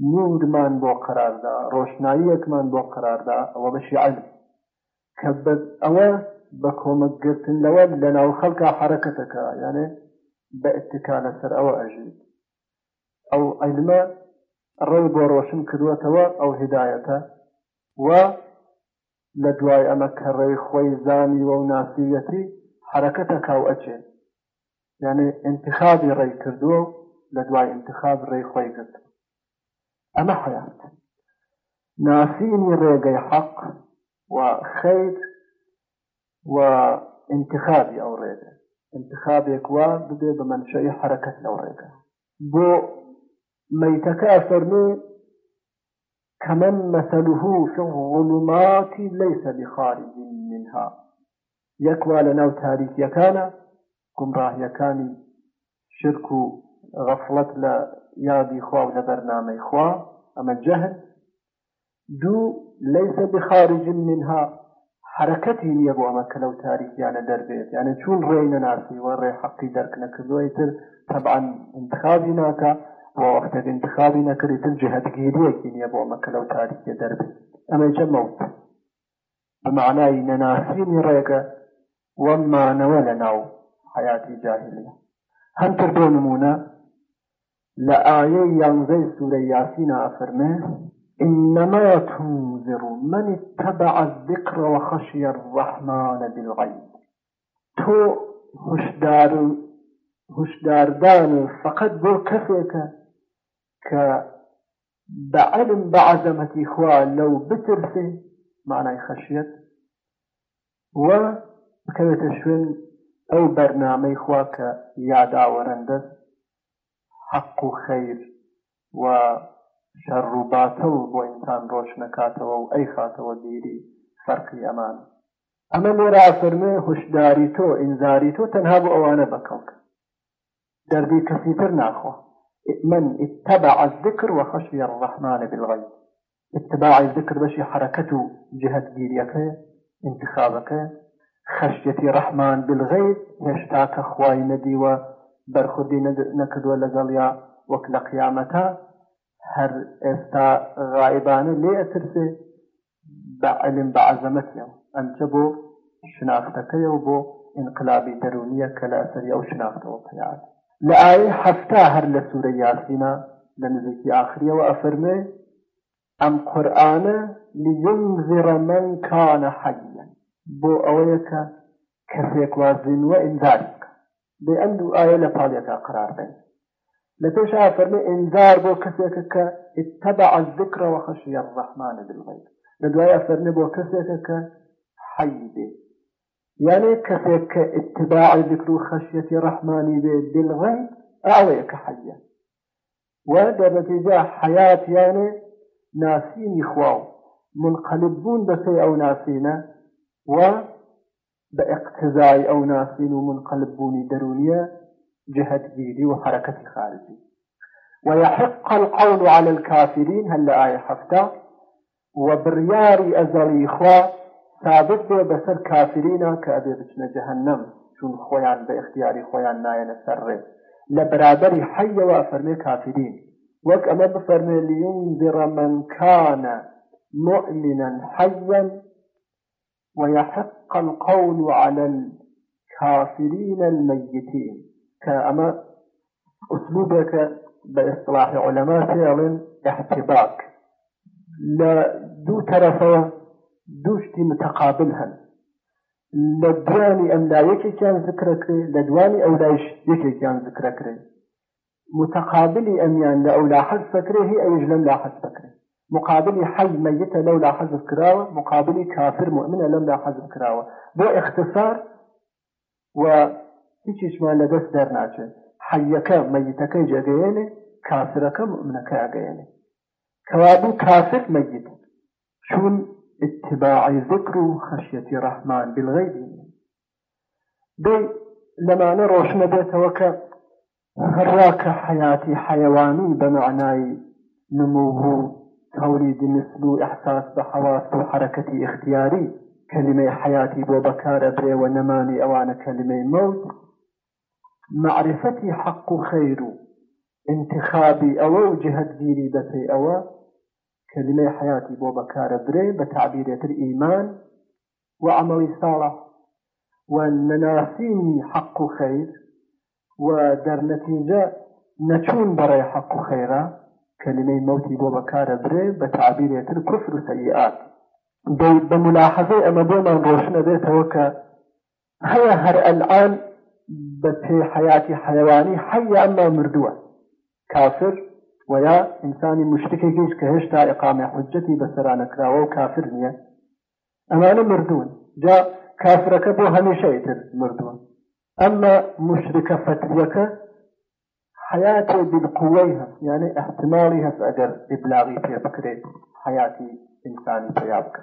نورمان بۆ قراردا ڕۆشناییەکمان بۆ قراردا ئەوە بەشی عەلم کە ئەوە بە کۆمەکگرتن لەوە لە ناو خەڵکە حرەکەتەکە یانێ بە ئتکا لەسەر ئەوە ئەژیت ئەو عیلمە ڕێ بۆ ڕۆشن کردوەتەوە ئەو هدایەتە و لە دوای ئەمە کە ڕێی خۆی زانی وە و ناسیەتی حرەکەتە کاو ئەچێت یعنی انتخابی ڕێ کردووە لە دوای انتخاب ڕێی خۆی گرتن أما حياة ناسيني ريقي حق وخير وانتخابي أو ريقي انتخابي كوان بدي شيء حركة لو ريقي بو ميتكا فرمي كمن مثله في الظلمات ليس بخارج منها يكوى لنا تاريخ يكان راه يكاني شركو غفلت لا يادي خوا ولا برنامج خوا أما الجهل دو ليس بخارج منها حرەکەتی نییە بۆ ئەمە تاريخ يعني تاریخیانە يعني یانە رينا ناسي وري حقي دركنا دەرکنەکردوی تر تەبعاان انتخابی ناکە بۆ وەختە انتخابی نەکردی تر جهتگیریەکی نییە بۆ ئەمە کە لەو تاریخیە دەربێت ئەمەجە مەوت بمعنای نەناسینی ڕێگە وەمانەوە لە ناو حياتی جاهلە هەم تر بۆ نمونە لآية يانزي سورة ياسين أفرمي إنما تنذر من اتبع الذكر وخشي الرحمن بالغيب تو هشدار هشدار دان فقط بو كفيك ك بعلم بعزمة إخوة لو بترسي معنى خشيت و كبت شوين أو برنامج إخوة كيادا ورندس حق و خەیر و شر و باتەڵ بۆ ئینسان ڕۆژ نەکاتەوە و ئەی خاتەوە بیری فەرقی ئەمان ئەمە لێرە ئافرمێ هوشداری تو ئینزاری تۆ تەنها بۆ ئەوانە بەکەڵک دەردی کەسی تر ناخو من اتبع الذكر وخشي الرحمن بالغيب اتباع الذكر بشي حركته جهة ديريك انتخابك خشية رحمن بالغيب يشتاك خواي نديوه و برخودی نەکردووە لەگەڵیا وەک لە قیامەتە هەر ئێستا غایبانە لێ ئەترسێ بە علم با عەزەمەتیان ئەمچە بۆ شناختەکەیەوە بو انقلابی درونیه کلا لە او ئەو و قیات لە ئاەی هر هەر لە سوورە یاسینا لە نزیکی ئاخریەوە ئەفەرمێ ئەم قورآانە لینذر من کان حیا بو أويك كسيك و وإنذاري لأن دو آية لفاليكا قرار بين لتوشع فرمي انذار بو كسيك اتبع الذكر وخشي الرحمن بالغيب لدوايا فرمي بو كسيك حي بي يعني كسيك اتباع الذكر وخشية الرحمن بالغيب أعويك حية ودبتجاه حياة يعني ناسين خواو منقلبون بسيء أو ناسينه و بە او ناسين ومنقلبوني و جهة جيدي وحركة خارجي ويحق القول على الكافرين هل آية حفتة وبرياري أزلي إخوة ثابت بسر كافرين كأبي جهنم شون خويان باختياري خويان ناين نسره لبرادري حي وأفرمي كافرين وكما بفرمي لينذر من كان مؤمنا حيا ويحق القول على الكافرين الميتين كأما أسلوبك بإصلاح علماء فعل احتباك لا دو طرفا دوشتي متقابلها لدواني أم لا يكي كان ذكرك لدواني أو لا يكي كان ذكرك متقابلي أميان يعني لأو لا حد فكره أو يجلم لا حد فكره مقابل حي ميتة لولا حزب كراوة مقابل كافر مؤمنة لولا حزب كراوة بو اختصار و هیچیش ما لدس دار ناچه حيك ميتك جاقيني كافرك مؤمنك جاقيني كوابو كافر ميت شون اتباع ذكر خشية رحمن بالغيب دي لما نروش نبيت وك هراك حياتي حيواني بمعناي نموه توليد مثل احساس بحواس وحركتي اختياري كلمه حياتي بو بكار ابري ونماني اوان كلمه موت معرفتي حق خير انتخابي او جهد جيري بسي او كلمه حياتي بو بكار ابري بتعبيرية الايمان وعملي صالح ونناسيني حق خير ودر نتيجه نتون بري حق خيره کلمەی مەوتی بۆ بەکارە برێ بە تعبیرێتتر کوفر و سەریعات بە ملاحەزەی ئەمە بۆمان ڕۆشنە بێتەوە کە هەیە هەر ئەلعان بە پێ حیاتی حەیوانی حەیانما مردووە کافر وەیا ئینسانی مشتێکیش کە هێشتا ئقامی حجەتی بەسەرانەکراوە و کافر نییە ئەمانە مردوون جا کافرەکە بۆ هەمیشەیتر مردووە ئەمما مشتەکە فتریەکە حياتي بالقويها يعني احتمالي هس اگر ابلاغي في فكره حياتي انساني في بكر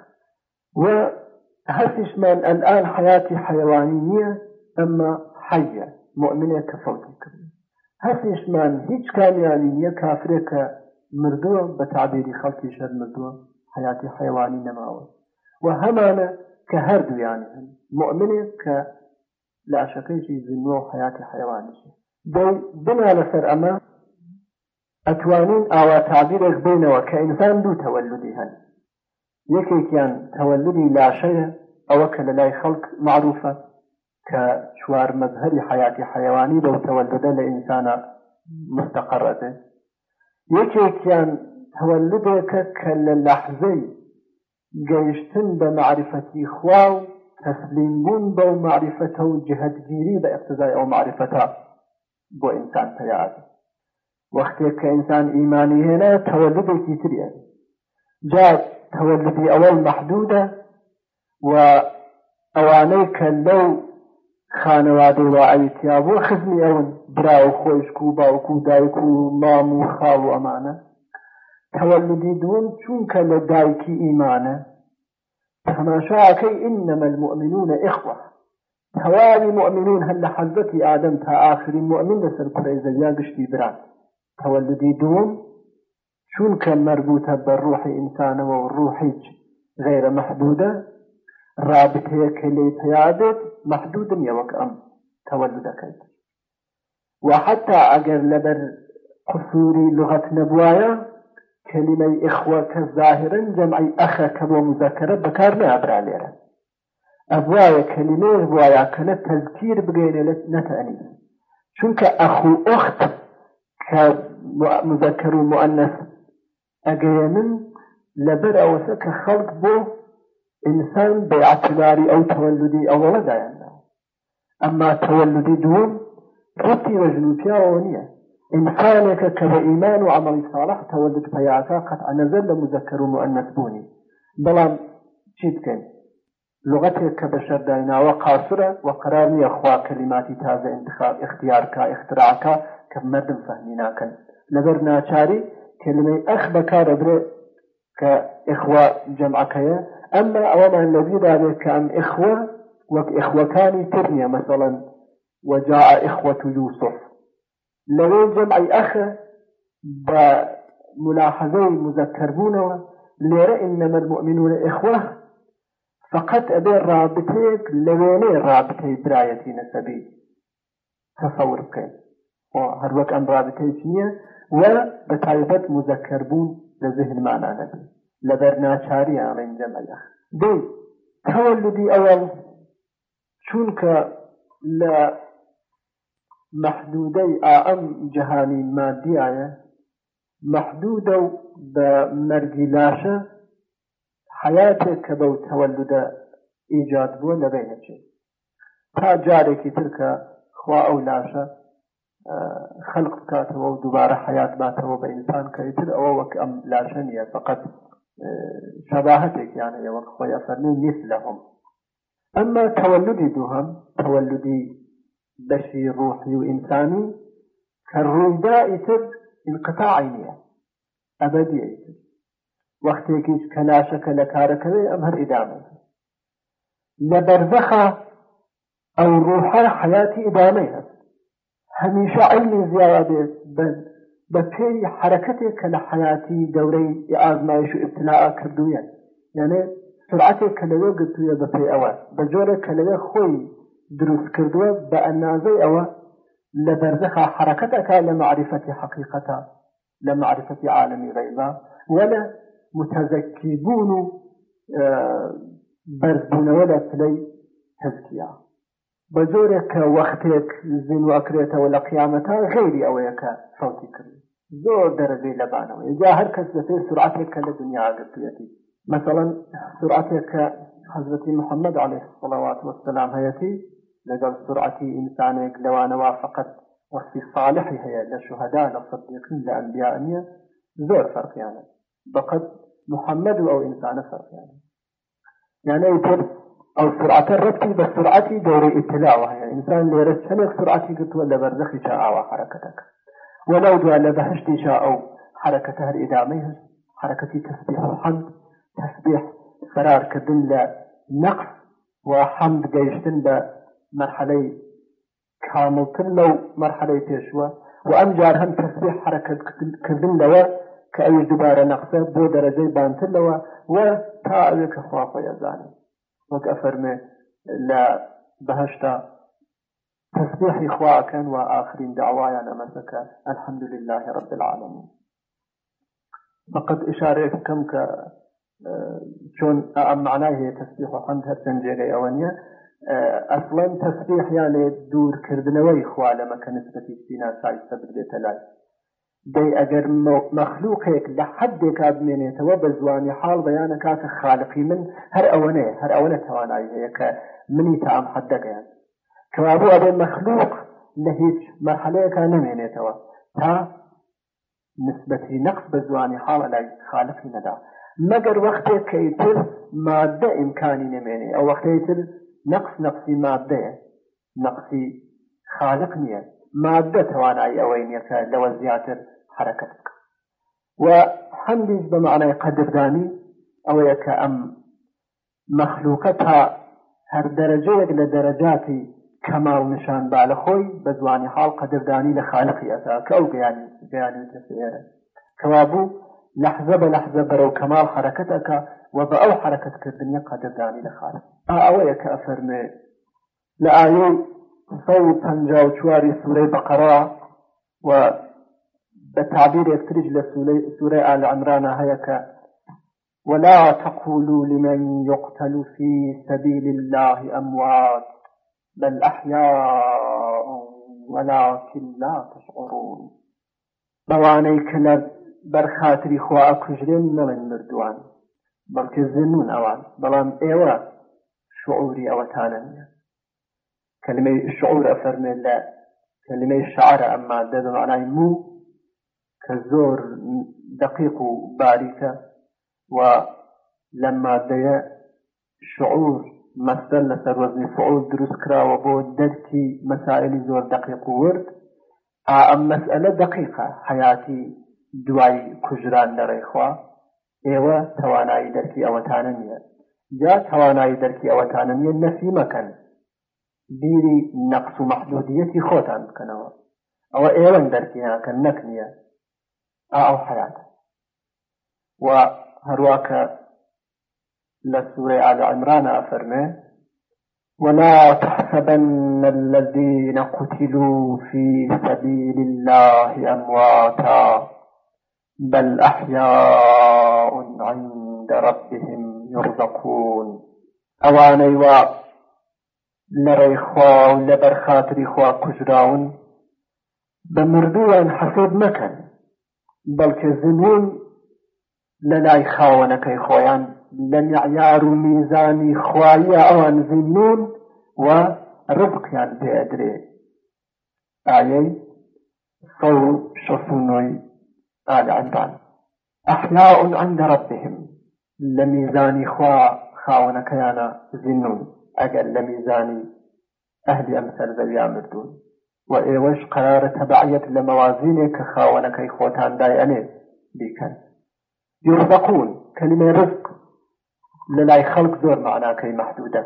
وهسش من الان حياتي حيوانية اما حية مؤمنة كفوت هيك من يعني كاميانية كافرة كمردوة بتعبيري خلقي شر مردوع حياتي حيواني نماوة وهمانا كهردو يعني مؤمنة ك لا شكيش زنوه حياتي حيوانية دەی بنا لسر اما اتوانين او تعبيرك بینەوە کە دو تولدي هن يكي كان تولدي لا شيء او لە لای خەڵک معروفە کە چوار مەزهری حیاتی حەیوانی بەو تەوەلدە لە ئینسانە مستەقەڕەدە یەکێکیان تەوەلدێکە کە لە لەحزەی گەیشتن بە معرفەتی خوا و تەسلیمبوون بەو معرفەتە بو انسان ئینسان وقت وەختێک انسان ئینسان هنا تولد تەوەلدێکی تریە جا تولد اول محدوده و ئەوانەی کە لەو خانەوادەی ڕائیتیا بۆ خزمی اون برا و خۆشک و باوکو و دایک و مام و خاو و ئەمانە تەوەلدی دوم چونکە لە دایکی ئیمانە تەماشاکەی ئینەمە المؤمنونە ئخوە تواني مؤمنون هل حزتي آدم تا آخر مؤمن لسر کوڕی زەویا گشتی برات تەوەلدی دووەم چونکە مەربوتە بە ڕوحی ئینسانەوە و ڕوحیج غێرە مەحدودە رابطەیە محدودا يوك أم مەحدودن یەوەک وحتى أجر لبر قصوري لغة نەبوایە كلمة إخوة كظاهرا ظاهرن أخا كبو مذكرة بكار مزەکەرە بەکار ليرا أبوايا كلمة أبوايا کە تذكير تەزکیر بگەینە شنك أخو أخت كمذكر مؤنث کە مذەکەر و مؤنس ئەگەێنن لەبەر ئەوەسە کە خەڵک بۆ ئینسان بە ئاعتداری ئەو تەوەلودی ئەوەڵەدایاندا ئەمما تەوەلودی دووەم ڕەتی وەژنوپیاەوە نییە ئینسانێکە کە بە أنا و عملی ساڵح تەوەلد پەیاکە قەت ئەنەزەر لە مذەکەر لغتێک كبشر بەشەر وقاصرة قاسرە و كلماتي تازة انتخاب اختیارکە اختراکە کە مردم فەهمی ناکەن لەبەر ناچاری کلمەی ئەخ بەکارەبرێ کە ئخوا اما ئەمما ئەوەمان كان کە ئەم ئخوە وەک ئخوەکانی وجاء إخوة يوسف لەوێ جمعی ئەخە بملاحظة ملاحظەی ليرى إنما المؤمنون إخوة فقط ئەبێ ڕابتەیەک لە وێنێ ڕابتەی برایەتی نەسەبی تەسەور بکەین هەروەک ئەم ڕابتەیەک نییە و بە تایبەت مزەکەربوون لە زهنمانانە لەبەر ناچاری ئاڵێن جەمەلە دەی تەوەلدی ئەوەڵ چونکە لە محدودەی ئاەم جەهانی مادیایە محدودە و بە مەرگی لاشە حیاتێک كبو تولد ايجاد بو بووە لەبێ نەچێت تا جارێکی ترکە خوا او لاشە آه، خلق بکاتەوە و دوبارة حیات باتەوە بە ئینسان کەیتر ئەوە وەک ئەم فقط آه، شباهتك يعني وەک خۆی ئەفەرنی مثلهم اما تولدي دوهم تولدي بشي روحي وانساني و ئینسانی کە ڕوودائیتر انقطاعی نیە وەختێکیش کەلاشەکە لە کارەکەوێ کار کرده ئیدامە لە بەرزەخە ئەو ڕوحە حیاتی ئیدامەی هەست هەمیشە عیلمی زیاوە بێت بەن بە پێی حرەکەتێک کە لە حیاتی دەورەی ئازمایش و ئبتلاعە کردوویە یعنی سرعت کە لەوە گرتوویە بە پێی ئەوە بە جۆرە کە لەوێ خۆی دروست کردووە بە ئەنازەی ئەوە لە بەرزەخە حرەکەتەکە لە معرفەتی حقیقەتە لە معرفەتی عالمی غەیبە وەلە متذكبون اه، بردون ولا تلي تزكية بزورك وقتك زين وأكريت ولا قيامتها او أويك صوتي كري زور درجي لبانا ويجا هركز في سرعتك لدنيا قبيتي مثلا سرعتك حضرة محمد عليه الصلاة والسلام هيتي لقد سرعتي إنسانك لو أنا وافقت وفي صالحها للشهداء للصديقين لأنبياء زور فرق يعني بقد محمد و ئەو ئینسانە فەرقیان یانە تر ئەو سرعتە ڕەتی بە سرعتی دەوری ئیتلاوە هەیە ئینسان لێرە چەندێک سرعتی گرتووە لە بەرزەخی چا ئاوا حرەکەتەکە وەلاو دوای لە بەهشتی چا ئەو حرەکەتە هەر ئیدامەی هەست حرەکەتی تەسبیح حەمد تەسبیح فرارکردن لە نەقص و حەمد گەیشتن بە مرحلەی کاملتر لەو مرحلەی پێشوە و ئەم جار هەم تەسبیح حرەکەتکردن لەوە كأي ئەوش دووبارە نەقسە بۆ دەرەجەی بانترلەوە وە تا ئەوێ کە خواپە ئەزانێ وەک ئەفەرمێ لە بەهشتا وآخرين دعوايا نمسك الحمد لله رب العالمين فقد إشارة كم ك شون أم معناه تسبيح وحمد هر جنجيغي أونيا أصلا تسبيح يعني دور كردنوي خوا لما كنسبتي سينا سعيد سبب لاي دەی ئەگەر مەخلووقێک لە حدێکا بمێنێتەوە بە زوانی حاڵ بەیانە کاکە خالقی من هەر ئەوەنێ هەر ئەوەنە توانایی هەیە کە منی تا ئەم حدەکەیان کەوابوو ئەبێ مەخلووق لە هیچ مەحلەیەەکە نەمێنێتەوە تا نسبەتی نەقص بە زوانی حاڵە لای خالقی نەدا مەگەر وەختێک کەیتر مادە ئیمکانی نمێنێ ئەو وەختەیتر نەقص نەقسی مادەیە نەقسی خالق نییە مادە توانایی ئەوەی نیەکە لەوە زیاتر حركتك وحمد بمعنى قدر داني أو يك أم مخلوقتها هر درجة يك لدرجاتي كمال نشان بالخوي بزواني حال قدر داني لخالقي أتاك أو بياني بياني تسيرا كوابو لحظة بلحظة برو كمال حركتك وبأو حركتك الدنيا قدر داني لخالق او يك أفرمي لآيون صوت تنجاو شواري سوري بقرة و بتعبير يكترج لسورة آل عمران هيك ولا تقولوا لمن يقتل في سبيل الله أموات بل أحياء ولكن لا تشعرون بوانيك كلب برخاتري خوا أكجرين من مردوان بلکە زنون ئەوان بەڵام إيوة شعوري أو نیە كلمة شعور أفرمي الله كلمة شعر أما ئەمما دەدەمانای مو کە زۆر دقیق و باریکە و لە مادەیە شعور مەسەل لە سەرۆزنی فعول دروست کراوە بۆ دەرکی مەسائلی زۆر دقیق ورد ئەم مەسئلە دقیقە حیاتی دوای کوژران لەڕێخوا ئێوە توانایی دەرکی ئەوەتانە نیە یا توانایی دەرکی ئەوەتانە نیە نەفی مەکەن بیری نەقص و مەحدودیەتی خۆتان بکەنەوە ئەوە ئێوە دەرکیانکە نەک نیە او حەیات و هرواك لسورة آل عمران عمرانە ولا تحسبن الذين قتلوا في سبيل الله أمواتا بل أحياء عند ربهم يرزقون أواني و لري خوا ولبر خاطري خوا كجراون بمردوان حسب مكان بلکه زمان للاي لای خاوەنەکەی خۆیان لن معیار ميزاني میزانی اوان زمان و و يان پێدرێ آيه صو و آل ئالعبان أحياء عند ربهم لميزاني خوا خاونك يانا زنون أجل لميزاني ئەهلی أمثال زەویا مردون و ئێوەش قرارە تەبعەت لە مەوازینێک کە خاوەنەکەی خۆتاندای ئەنێ بیکەن یورزەقون کەلیمە ڕزق لە لای خەڵک زۆر معناکەی مەحدودە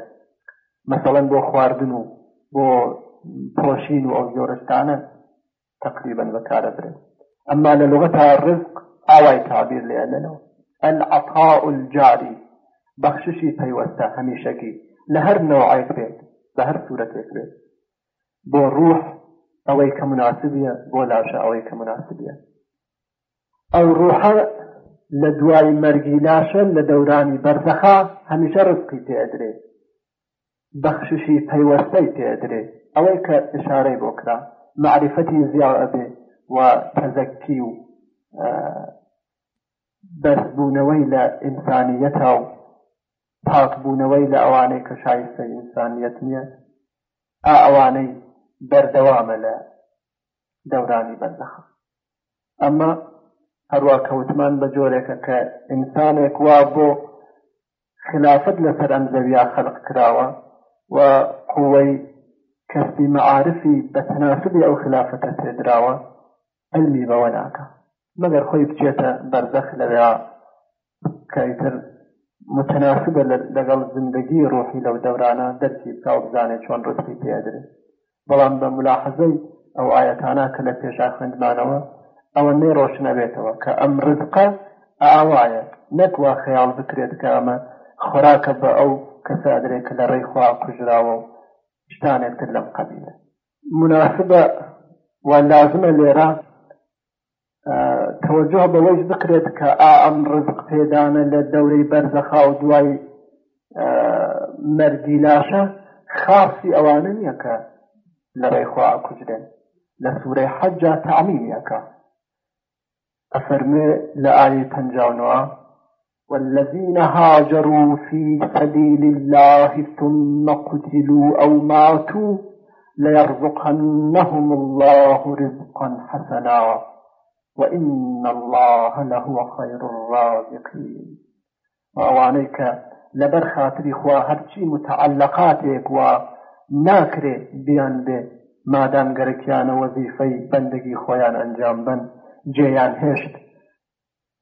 مەسەڵەن بۆ خواردن و بۆ پۆشین و ئەو زۆرستانە تقریبا بەکارە برن ئەمما لە لغەتا ڕزق ئاوای تابیر لێنەوە ئەن عطاء الجاری بەخششی پەیوەستە هەمیشەکی لە هەر نەوەعێک بێت بە هەر سوورەتێک بێت بۆ ڕوح ئەوەی کە مناسبە بۆ لاشە ئەوەی کە مناسبە ئەو ڕوحە لە دوای مەرگی لاشە لە دەورانی بەرزەخا هەمیشە ڕزقی تێدرێ بەخششی پەیوەستەی تێدرێ ئەوەی کە ئشارەی بۆکرا معرفەتی زیاو ئەبێ و تەزەکی و بەرزبوونەوەی لە ئینسانیەتا و پاکبوونەوەی لە ئەوانەی کە شایستە ئینسانیت نییە ئەوانەی بەردەوامە لە دەورانی بەردەخ ئەمە هەروە کەوتمان بە جۆرێکە کە ئینسانێک وا بۆ خلافت لەسەر ئەم زەویا خەلق کراوە و قوەی کەسی مەعاعرفی بە تەناسبی ئەو خلافەتە تێدراوە ئەلمی بەوە ناکە مەگەر خۆی بچێتە بەردەخ لەوێ کەتر متناسبە لەگەڵ زندگی ڕۆحی لەو دەورانە دەرسی بکاو بزانێت چۆن ڕستی پێدرێت بەڵام بە ملاحزەی ئەو ئاەتانە کە لە پێشا خوێندمانەوە ئەوە نەی ڕۆشنە بێتەوە کە ئەم ڕزقە ئاوایە نەکوا خەیاڵ بکرێت کە ئەمە خۆراکە بە ئەو کەسە ئەدرێت کە لە ڕێی خوا کوژراوە و شتانێک تر لەم قەبیلە مناسبە و لازمە لێرە تەوەجه بەوەش بکرێت کە ئا ئەم ڕزق پێدانە لە دەورەی بەرزەخا و دوای مەرگیلاشە خاصی ئەوانن یەکە لە ڕێخوا کوژدن حجة سوورەی حەجا أفرمي لآية لە والذين هاجروا في سبيل الله ثم قتلوا أو ماتوا ليرزقنهم الله رزقا حسنا وإن الله لهو خير الرازقين وأوانيك لبر خاطري هرشي متعلقاتك و ناکرێ بیان بێ مادام گەرەکیانە وەزیفەی بەندگی خۆیان ئەنجام بن جێیان هێشت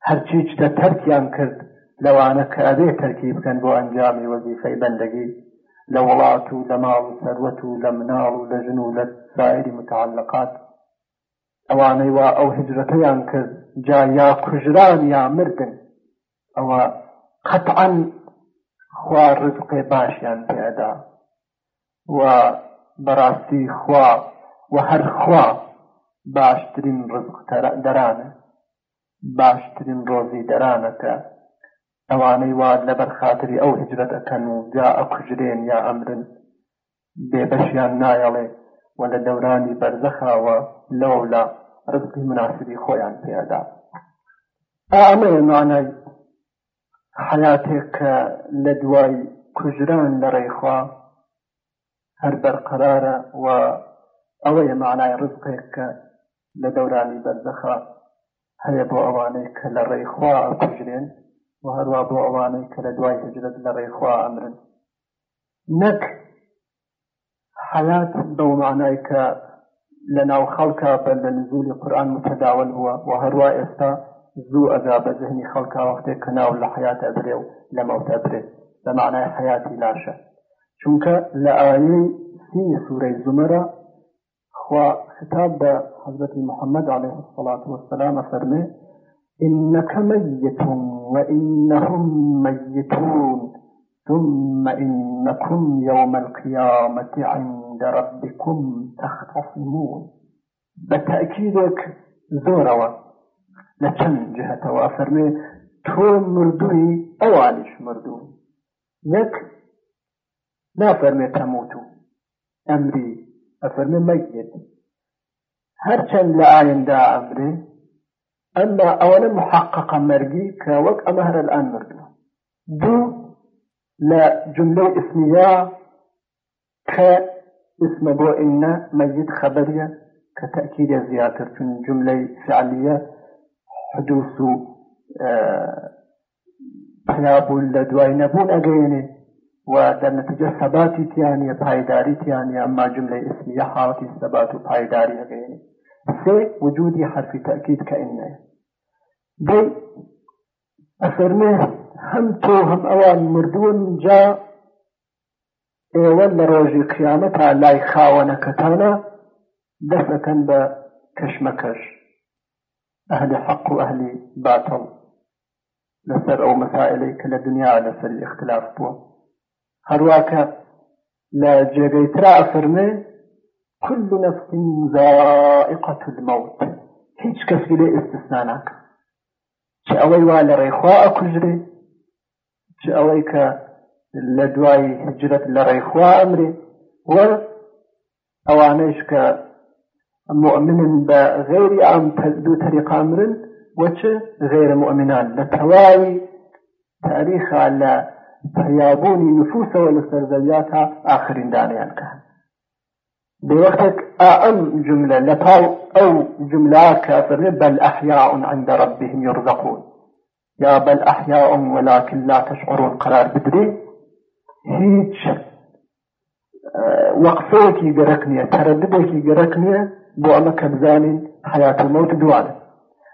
هەرچیچ دە تەرکیان کرد لەوانە کە ئەبێ تەرکی بکەن بۆ ئەنجامی وەزیفەی بەندگی لە وڵات و لە ماڵ و سەروەت و لە مناڵ و لە ژن و لە سایری متعلقات ئەوانەی وا ئەو هجرەتەیان کرد جا یا کوژران یا مردن ئەوە قەتعەن خوا ڕزقێ باشیان پێدا و بەڕاستی خوا و هەر خوا باشترین ڕزق دەرانە باشترین ڕۆزی دەرانەکە ئەوانەی وا لەبەر خااتری ئەو هجرەت ئەەکەن و جا ئەقژرێن یا ئەمرن بێبەشیان نایەڵێ و لە دەورانی بەرزەخاوە لەولا ڕزقی مناسبی خۆیان پێدا ئامێ مانای حياتێک لە دوای کوژران لە ڕێخوا هەر بەرقەرارە و ئەوەیە معنای ڕزقێک کە لە دەورانی بەرزەخە هەیە بۆ ئەوانەی کە لە ڕێخوا کوژرێن و هەروە بۆ ئەوانەی کە لە دوای هجرت لە ڕێخوا ئەمرن نەک حەیات بەو معنای کە لە ناو خەڵکە بە لە نزولی قورآن متداول بووە و هەروە ئێستا زوو ئەگا بە ذهنی خەڵکە وەختێک کە ناو لە حیات ئەبرێ و لە مەوت ئەبرێ لە معنای حیاتی لاشە چونکە لآيه سي سورة سوورەی خوا خطاب بە حضرت محمد عليه الصلاة والسلام فرمي إنك ميت وإنهم ميتون ثم إنكم يوم القيامة عند ربكم تختصمون بتأكيدك زوروا لكن جهة وافرمي تو مردوي أوانش مردوي يك نافرمي تموت أمري أفرمي ميت هرچن لە ئایندا ئەمرێ ئەمما ئەوەنە محققە مەرگی کە وەک ئەمە الآن مرقي دو لا جملة اسمية کە اسم بو ئینە ميت خبرية كتأكيد تەکیدە زیاتر چون جملەی فعلیە حدوس و اه، پیابوون لە دوای نەبوون و در نتیجه ثباتی تیان یا پایداری تیان اما جمله اسمیه حالتی ثبات و پایداری غیره سه وجودی حرف تأکید كأنه بي أثرنه هم تو هم اوان مردون جا ئێوە لە ڕۆژی قیامەتا لای خاوەنەکەتانە دەسەکەن بە کەشمەکەش اهل حق و اهل باطل لسر او مەسائلەی کە لە لسر لەسەر اختلاف بووە هەروواکە لە جێگەی ترا ئەفەرمێ كل نفس زائقة الموت هیچ کەسی لێ ئستثنا ناکە چ ئەوەی وا لە ڕێخوا ئەکوژرێ چ ئەوەی کە لە دوای هجرت لە ڕێخوا ئەمرێ وەر ئەوانەش کە مؤمنن بە غێری ئام دوو تەریقامرن مؤمنان لە تەواوی تاریخا بەیابوونی نفوسەوە والسرزيات آخرين دانيان كه بوقتك أم جملة لطاو أو جملة كافر بل أحياء عند ربهم يرزقون يا بل أحياء ولكن لا تشعرون قرار بدري هيتش آه، وقفوكي قرقنية ترددوكي قرقنية بو أما حياة الموت دوالك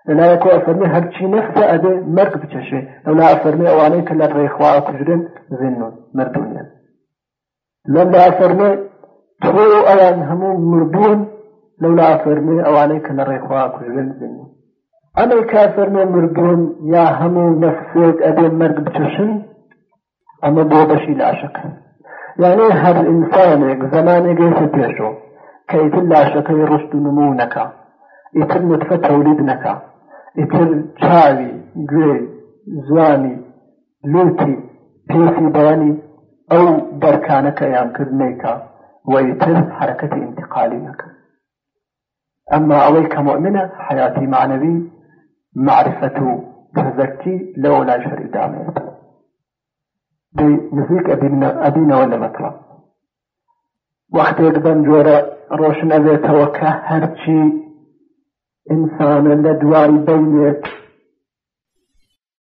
لەلایە کۆ ئەفەرمی هەرچی نەخسە ئەبێ مەرگ بچەشێ ئەولا ئەفەرمی ئەوانەی کە لە ڕێخوا کوژرن زێنون مردونیان لەم لە ئەفەرمێ تۆ ئەیان هەموو مردوون لەولا ئەفەرمێ ئەوانەی کە لە ڕێخوا کوژرن زێنون ئەمەی کافەرمێ مردوون یا هەموو نەفسێک ئەبێ مەرگ بچەشن ئەمە بۆ بەشی لاشەکە یعنی هەر ئینسانێک زەمانێگەیتە پێشۆ کە ئیتر لاشەکەی ڕشت و نمونونەکە ئیتر نطفە تەولید نەکە ئیتر چاوی گوێ زوانی لوتی پێسی بەوانی ئەو دەرکانەکە یان کرد نیکە وەیتر حرەکەتی انتقالی نەکرد ئەمما ئەوەی کە مؤمنە حیاتی معنەوی معرفەت و تەزەکی لەوە لای شەری دامێت دەی نزیک ئەبینەوە لە مەتڵە وەختێک بەم جۆرە ڕۆشنەبێتەوە کە هەرچی إنسان الذي بين